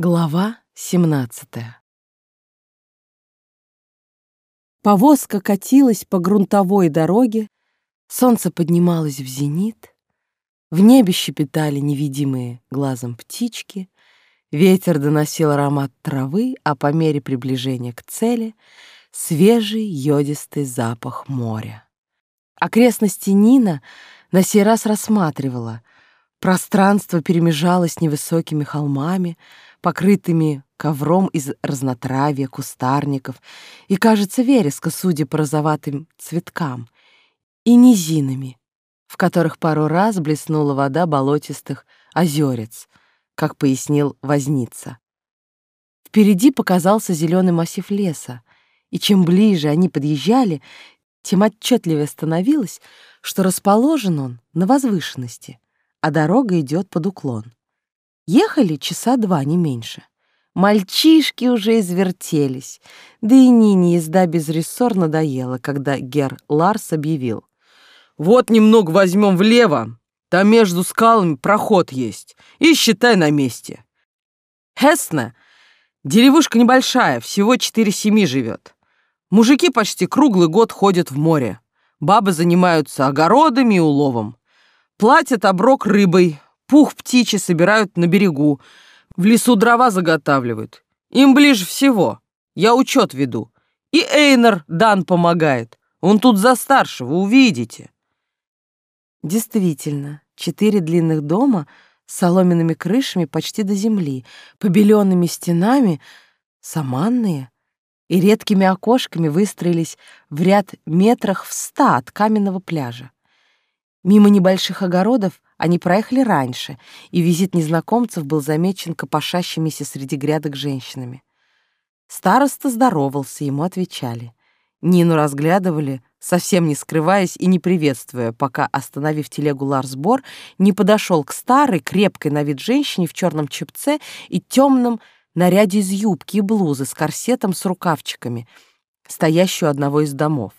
Глава 17 Повозка катилась по грунтовой дороге, солнце поднималось в зенит, в небе щепетали невидимые глазом птички, ветер доносил аромат травы, а по мере приближения к цели — свежий йодистый запах моря. Окрестности Нина на сей раз рассматривала. Пространство перемежалось невысокими холмами — покрытыми ковром из разнотравья, кустарников и, кажется, вереска, судя по розоватым цветкам, и низинами, в которых пару раз блеснула вода болотистых озерец, как пояснил возница. Впереди показался зеленый массив леса, и чем ближе они подъезжали, тем отчетливее становилось, что расположен он на возвышенности, а дорога идет под уклон. Ехали часа два, не меньше. Мальчишки уже извертелись, да и Нине езда без рессор надоела, когда Гер Ларс объявил. «Вот немного возьмем влево, там между скалами проход есть, и считай на месте. Хесна — деревушка небольшая, всего четыре семьи живет. Мужики почти круглый год ходят в море, бабы занимаются огородами и уловом. Платят оброк рыбой, Пух птичий собирают на берегу, в лесу дрова заготавливают. Им ближе всего. Я учет веду. И Эйнер Дан помогает. Он тут за старшего, увидите. Действительно, четыре длинных дома с соломенными крышами почти до земли, побеленными стенами, саманные и редкими окошками выстроились в ряд метрах в ста от каменного пляжа. Мимо небольших огородов они проехали раньше, и визит незнакомцев был замечен копошащимися среди грядок женщинами. Староста здоровался, ему отвечали. Нину разглядывали, совсем не скрываясь и не приветствуя, пока, остановив телегу Ларсбор, не подошел к старой, крепкой на вид женщине в черном чепце и темном наряде из юбки и блузы с корсетом с рукавчиками, стоящую одного из домов.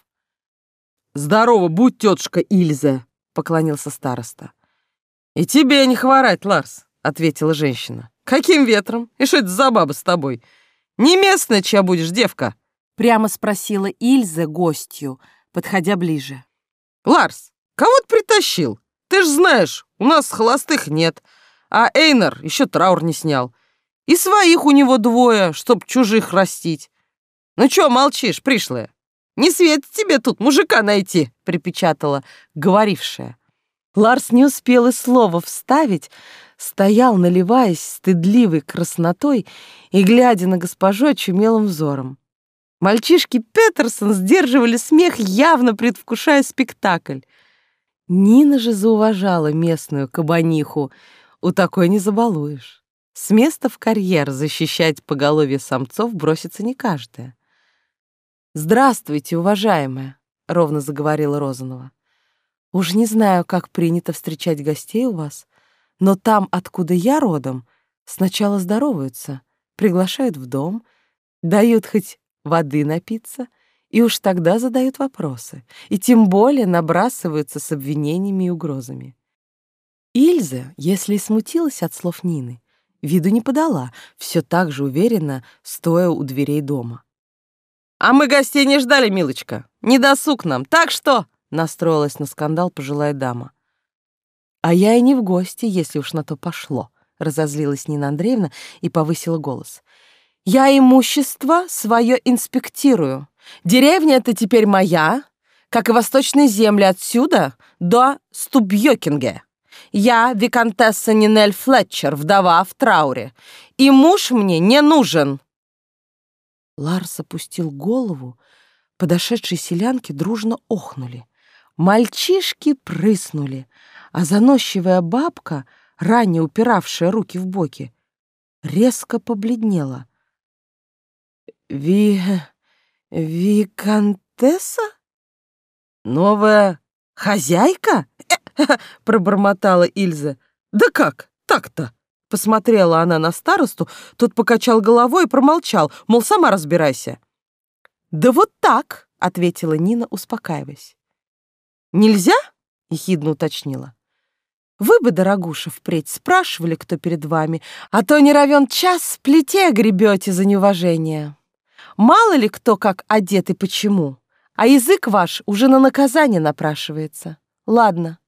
«Здорово, будь, тетушка Ильза!» — поклонился староста. «И тебе не хворать, Ларс», — ответила женщина. «Каким ветром? И что это за баба с тобой? Не местная, чья будешь девка?» Прямо спросила Ильза гостью, подходя ближе. «Ларс, кого ты притащил? Ты ж знаешь, у нас холостых нет, а Эйнер еще траур не снял. И своих у него двое, чтоб чужих растить. Ну чё молчишь, пришлая? Не светит тебе тут мужика найти», — припечатала говорившая. Ларс не успел и слова вставить, стоял, наливаясь стыдливой краснотой и глядя на госпожу очумелым взором. Мальчишки Петерсон сдерживали смех, явно предвкушая спектакль. Нина же зауважала местную кабаниху. У такой не забалуешь. С места в карьер защищать поголовье самцов бросится не каждая. «Здравствуйте, уважаемая», — ровно заговорила Розанова. Уж не знаю, как принято встречать гостей у вас, но там, откуда я родом, сначала здороваются, приглашают в дом, дают хоть воды напиться, и уж тогда задают вопросы, и тем более набрасываются с обвинениями и угрозами. Ильза, если и смутилась от слов Нины, виду не подала, все так же уверенно, стоя у дверей дома. «А мы гостей не ждали, милочка. Не досуг нам, так что...» Настроилась на скандал пожилая дама. «А я и не в гости, если уж на то пошло», — разозлилась Нина Андреевна и повысила голос. «Я имущество свое инспектирую. Деревня это теперь моя, как и восточные земли отсюда до Стубьёкинге. Я виконтесса Нинель Флетчер, вдова в трауре, и муж мне не нужен». Ларс опустил голову, подошедшие селянки дружно охнули. Мальчишки прыснули, а заносчивая бабка, ранее упиравшая руки в боки, резко побледнела. «Ви... виконтесса? Новая хозяйка?» — пробормотала Ильза. «Да как? Так-то!» Посмотрела она на старосту, тот покачал головой и промолчал, мол, сама разбирайся. «Да вот так!» — ответила Нина, успокаиваясь. «Нельзя?» — ехидно уточнила. Вы бы, дорогуша, впредь спрашивали, кто перед вами, а то не равен час плите гребете за неуважение. Мало ли кто как одет и почему, а язык ваш уже на наказание напрашивается. Ладно,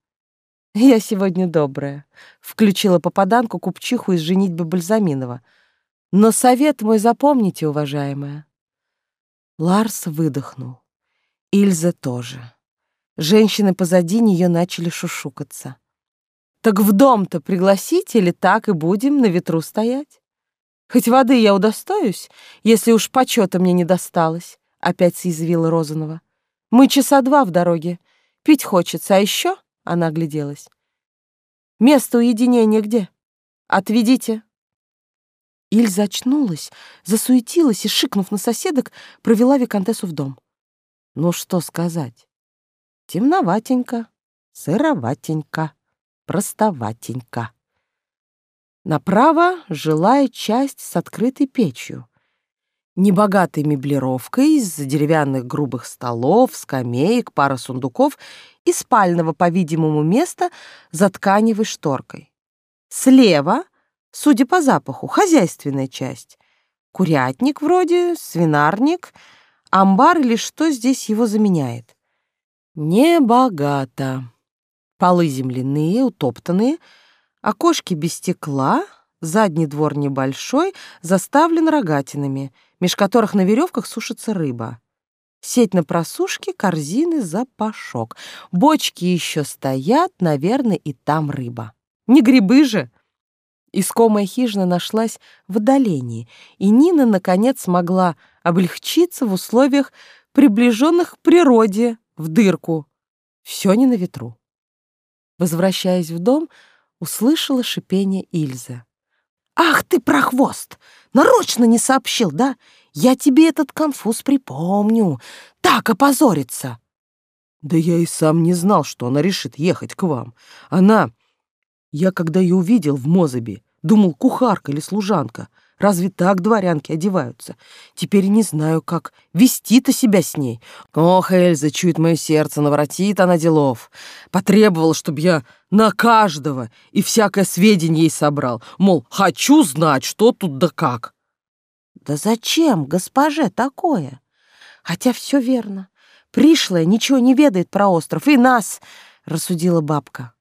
я сегодня добрая, включила попаданку купчиху из женитьбы Бальзаминова. Но совет мой запомните, уважаемая. Ларс выдохнул. Ильза тоже. Женщины позади нее начали шушукаться. Так в дом-то пригласите или так и будем на ветру стоять? Хоть воды я удостоюсь, если уж почета мне не досталось, — опять съязвила Розанова. Мы часа два в дороге. Пить хочется, а еще, — она огляделась. Место уединения где? Отведите. Ильза очнулась, засуетилась и, шикнув на соседок, провела Викантессу в дом. Ну что сказать? Темноватенько, сыроватенько простоватенько. Направо жилая часть с открытой печью, небогатой меблировкой из деревянных грубых столов, скамеек, пара сундуков и спального, по-видимому, места за тканевой шторкой. Слева, судя по запаху, хозяйственная часть. Курятник вроде, свинарник, амбар или что здесь его заменяет. Небогато. Полы земляные, утоптанные, окошки без стекла, задний двор небольшой, заставлен рогатинами, меж которых на веревках сушится рыба. Сеть на просушке, корзины, запашок. Бочки еще стоят, наверное, и там рыба. Не грибы же! Искомая хижина нашлась в отдалении, и Нина, наконец, смогла облегчиться в условиях, приближенных к природе, в дырку. Все не на ветру. Возвращаясь в дом, услышала шипение Ильзы. «Ах ты, прохвост! Нарочно не сообщил, да? Я тебе этот конфуз припомню. Так опозориться!» «Да я и сам не знал, что она решит ехать к вам. Она... Я, когда ее увидел в Мозаби, думал, кухарка или служанка. Разве так дворянки одеваются? Теперь не знаю, как вести-то себя с ней. Ох, Эльза, чует мое сердце, наворотит она делов. Потребовал, чтобы я на каждого и всякое сведение ей собрал. Мол, хочу знать, что тут да как. Да зачем госпоже такое? Хотя все верно. Пришлая ничего не ведает про остров и нас, рассудила бабка.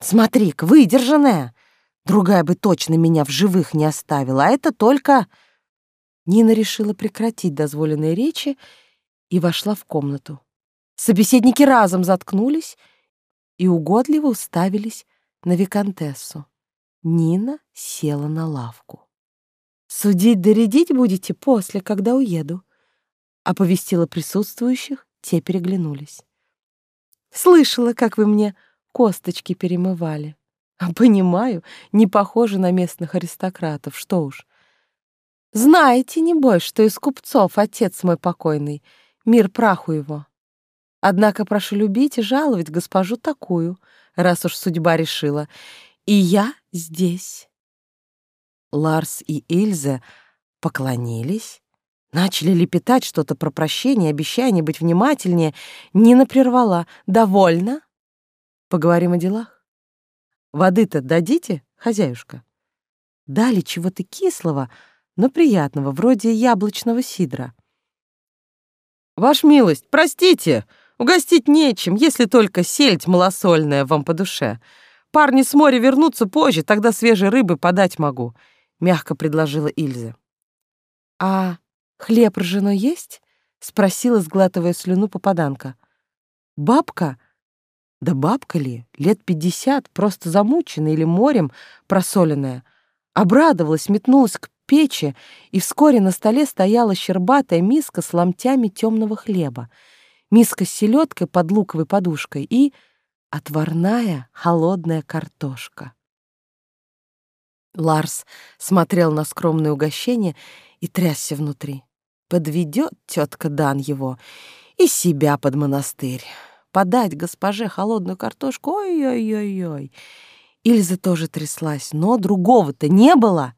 Смотри-ка, выдержанная. Другая бы точно меня в живых не оставила, а это только...» Нина решила прекратить дозволенные речи и вошла в комнату. Собеседники разом заткнулись и угодливо уставились на виконтессу. Нина села на лавку. «Судить-доредить будете после, когда уеду», — оповестила присутствующих, те переглянулись. «Слышала, как вы мне косточки перемывали. Понимаю, не похоже на местных аристократов, что уж. Знаете, небось, что из купцов отец мой покойный, мир праху его. Однако прошу любить и жаловать госпожу такую, раз уж судьба решила. И я здесь. Ларс и Ильза поклонились, начали лепетать что-то про прощение, обещание быть внимательнее. Нина прервала. «Довольно? Поговорим о делах?» Воды-то дадите, хозяюшка? Дали чего-то кислого, но приятного, вроде яблочного сидра. Ваш милость, простите, угостить нечем, если только сельдь малосольная вам по душе. Парни с моря вернутся позже, тогда свежей рыбы подать могу, мягко предложила Ильза. А хлеб ржаной есть? спросила, сглатывая слюну попаданка. Бабка да бабка ли, лет пятьдесят, просто замученная или морем просоленная, обрадовалась, метнулась к печи, и вскоре на столе стояла щербатая миска с ломтями темного хлеба, миска с селедкой под луковой подушкой и отварная холодная картошка. Ларс смотрел на скромное угощение и трясся внутри. Подведет тетка Дан его и себя под монастырь подать госпоже холодную картошку, ой-ой-ой-ой. Ильза тоже тряслась, но другого-то не было.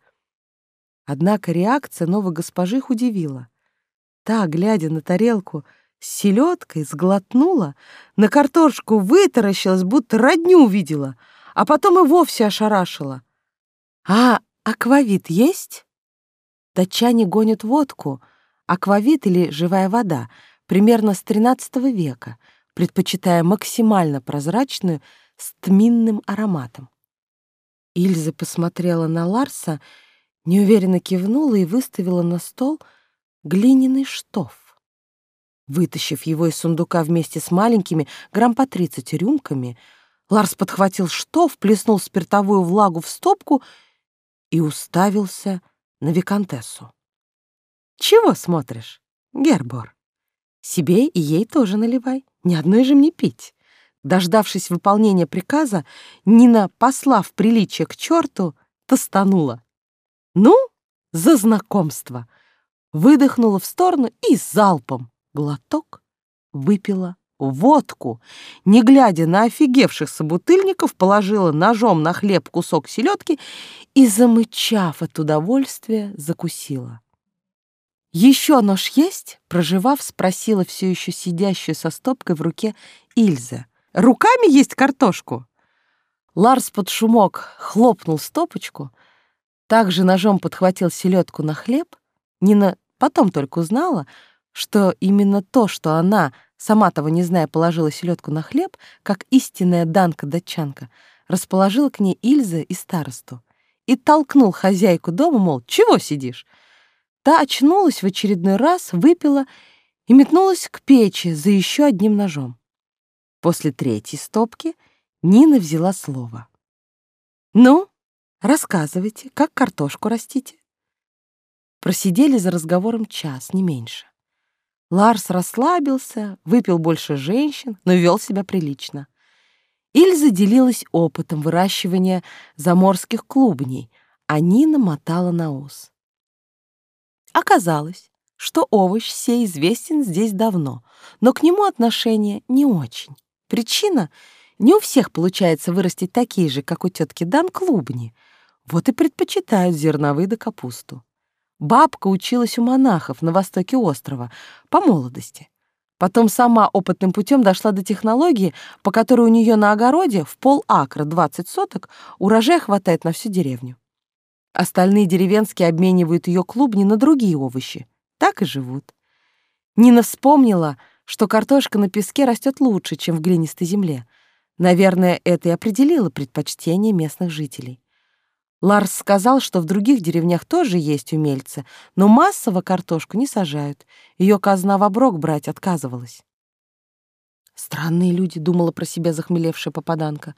Однако реакция новой госпожи удивила. Та, глядя на тарелку селедкой, сглотнула, на картошку вытаращилась, будто родню увидела, а потом и вовсе ошарашила. «А аквавит есть?» Датчане гонят водку, аквавит или живая вода, примерно с XIII века, предпочитая максимально прозрачную с тминным ароматом. Ильза посмотрела на Ларса, неуверенно кивнула и выставила на стол глиняный штоф. Вытащив его из сундука вместе с маленькими, грамм по тридцать рюмками, Ларс подхватил штоф, плеснул спиртовую влагу в стопку и уставился на виконтессу. «Чего смотришь, Гербор? Себе и ей тоже наливай, ни одной же мне пить». Дождавшись выполнения приказа, Нина, послав приличие к черту, тостанула. «Ну, за знакомство!» Выдохнула в сторону и залпом глоток выпила водку. Не глядя на офигевших собутыльников, положила ножом на хлеб кусок селедки и, замычав от удовольствия, закусила. «Еще нож есть?» — проживав, спросила все еще сидящую со стопкой в руке Ильза. Руками есть картошку?» Ларс под шумок хлопнул стопочку, также ножом подхватил селедку на хлеб. Нина потом только узнала, что именно то, что она, сама того не зная, положила селедку на хлеб, как истинная данка-датчанка, расположила к ней Ильза и старосту и толкнул хозяйку дома, мол, чего сидишь? Та очнулась в очередной раз, выпила и метнулась к печи за еще одним ножом. После третьей стопки Нина взяла слово. «Ну, рассказывайте, как картошку растите?» Просидели за разговором час, не меньше. Ларс расслабился, выпил больше женщин, но вел себя прилично. Ильза делилась опытом выращивания заморских клубней, а Нина мотала на ус. Оказалось, что овощ сей известен здесь давно, но к нему отношение не очень. Причина — не у всех получается вырастить такие же, как у тетки Дан, клубни. Вот и предпочитают зерновые да капусту. Бабка училась у монахов на востоке острова по молодости. Потом сама опытным путем дошла до технологии, по которой у нее на огороде в пол акра 20 соток урожая хватает на всю деревню. Остальные деревенские обменивают ее клубни на другие овощи. Так и живут. Нина вспомнила — что картошка на песке растет лучше, чем в глинистой земле. Наверное, это и определило предпочтение местных жителей. Ларс сказал, что в других деревнях тоже есть умельцы, но массово картошку не сажают. Ее казна в оброк брать отказывалась. Странные люди, думала про себя захмелевшая попаданка.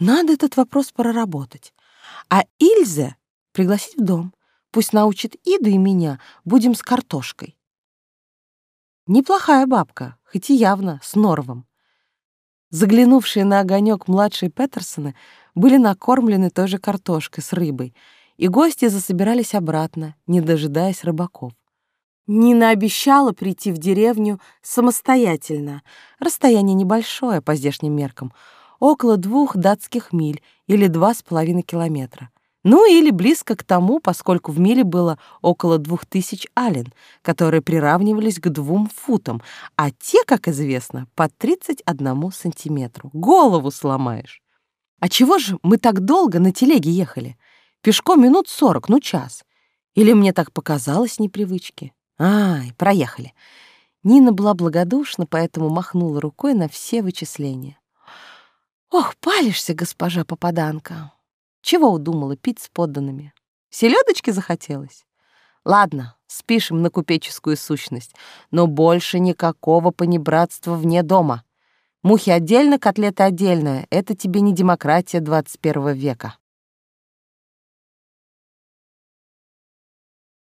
Надо этот вопрос проработать. А Ильзе пригласить в дом. Пусть научит Иду и меня, будем с картошкой. Неплохая бабка, хоть и явно с норвом. Заглянувшие на огонек младшие Петерсоны были накормлены той же картошкой с рыбой, и гости засобирались обратно, не дожидаясь рыбаков. Нина обещала прийти в деревню самостоятельно. Расстояние небольшое по здешним меркам, около двух датских миль или два с половиной километра. Ну или близко к тому, поскольку в миле было около двух тысяч ален, которые приравнивались к двум футам, а те, как известно, по 31 сантиметру. Голову сломаешь. А чего же мы так долго на телеге ехали? Пешком минут сорок, ну час. Или мне так показалось непривычки? Ай, проехали. Нина была благодушна, поэтому махнула рукой на все вычисления. «Ох, палишься, госпожа попаданка!» Чего удумала пить с подданными? Селедочки захотелось? Ладно, спишем на купеческую сущность, но больше никакого понебратства вне дома. Мухи отдельно, котлеты отдельно. Это тебе не демократия 21 века.